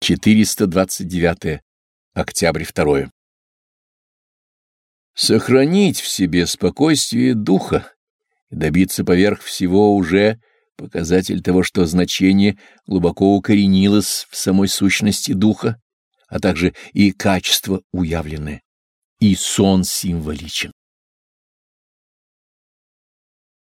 429. Октябрь 2. Сохранить в себе спокойствие духа и добиться поверх всего уже показатель того, что значение глубоко укоренилось в самой сущности духа, а также и качество уявленное, и сон символичен.